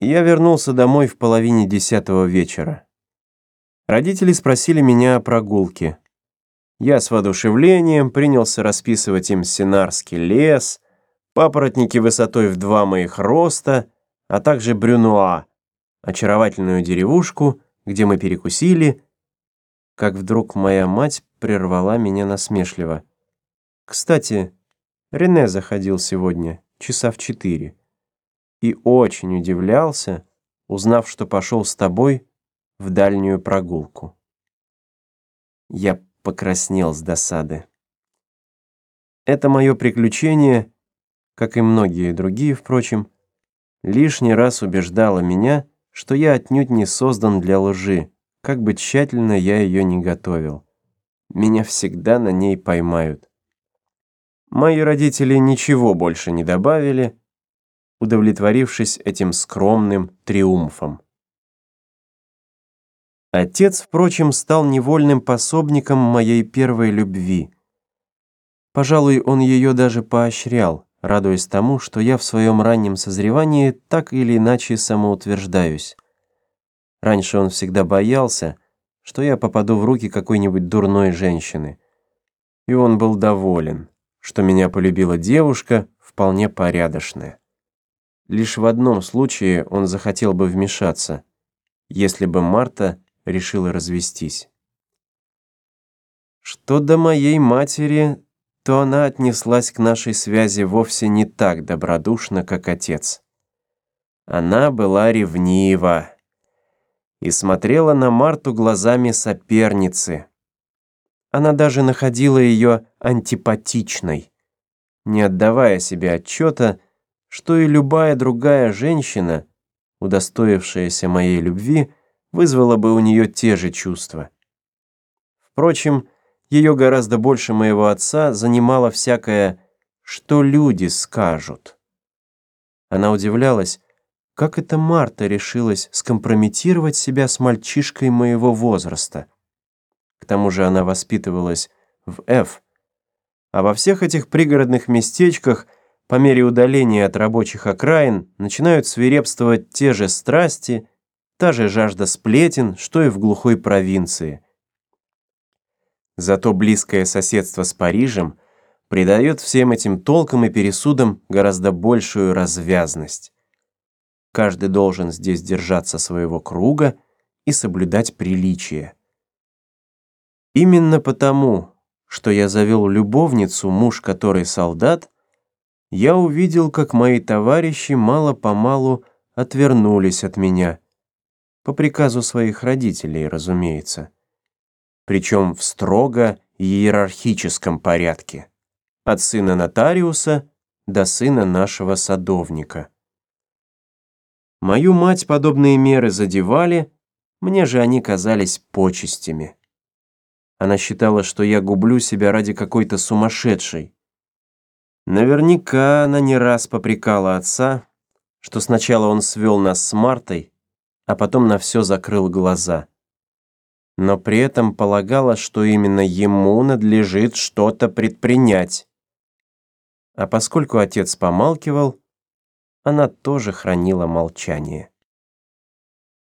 Я вернулся домой в половине десятого вечера. Родители спросили меня о прогулке. Я с воодушевлением принялся расписывать им синарский лес, папоротники высотой в два моих роста, а также Брюнуа, очаровательную деревушку, где мы перекусили, как вдруг моя мать прервала меня насмешливо. «Кстати, Рене заходил сегодня, часа в четыре и очень удивлялся, узнав, что пошел с тобой в дальнюю прогулку. Я покраснел с досады. Это мое приключение, как и многие другие, впрочем, лишний раз убеждало меня, что я отнюдь не создан для лжи, как бы тщательно я ее не готовил. Меня всегда на ней поймают. Мои родители ничего больше не добавили, удовлетворившись этим скромным триумфом. Отец, впрочем, стал невольным пособником моей первой любви. Пожалуй, он ее даже поощрял, радуясь тому, что я в своем раннем созревании так или иначе самоутверждаюсь. Раньше он всегда боялся, что я попаду в руки какой-нибудь дурной женщины. И он был доволен, что меня полюбила девушка, вполне порядочная. Лишь в одном случае он захотел бы вмешаться, если бы Марта решила развестись. Что до моей матери, то она отнеслась к нашей связи вовсе не так добродушно, как отец. Она была ревнива и смотрела на Марту глазами соперницы. Она даже находила ее антипатичной, не отдавая себе отчета, что и любая другая женщина, удостоившаяся моей любви, вызвала бы у нее те же чувства. Впрочем, ее гораздо больше моего отца занимало всякое «что люди скажут». Она удивлялась, как это Марта решилась скомпрометировать себя с мальчишкой моего возраста. К тому же она воспитывалась в Ф. А во всех этих пригородных местечках – по мере удаления от рабочих окраин начинают свирепствовать те же страсти, та же жажда сплетен, что и в глухой провинции. Зато близкое соседство с Парижем придает всем этим толкам и пересудам гораздо большую развязность. Каждый должен здесь держаться своего круга и соблюдать приличие. Именно потому, что я завел любовницу, муж которой солдат, я увидел, как мои товарищи мало-помалу отвернулись от меня. По приказу своих родителей, разумеется. Причем в строго иерархическом порядке. От сына нотариуса до сына нашего садовника. Мою мать подобные меры задевали, мне же они казались почестями. Она считала, что я гублю себя ради какой-то сумасшедшей, Наверняка она не раз попрекала отца, что сначала он свел нас с Мартой, а потом на все закрыл глаза. Но при этом полагала, что именно ему надлежит что-то предпринять. А поскольку отец помалкивал, она тоже хранила молчание.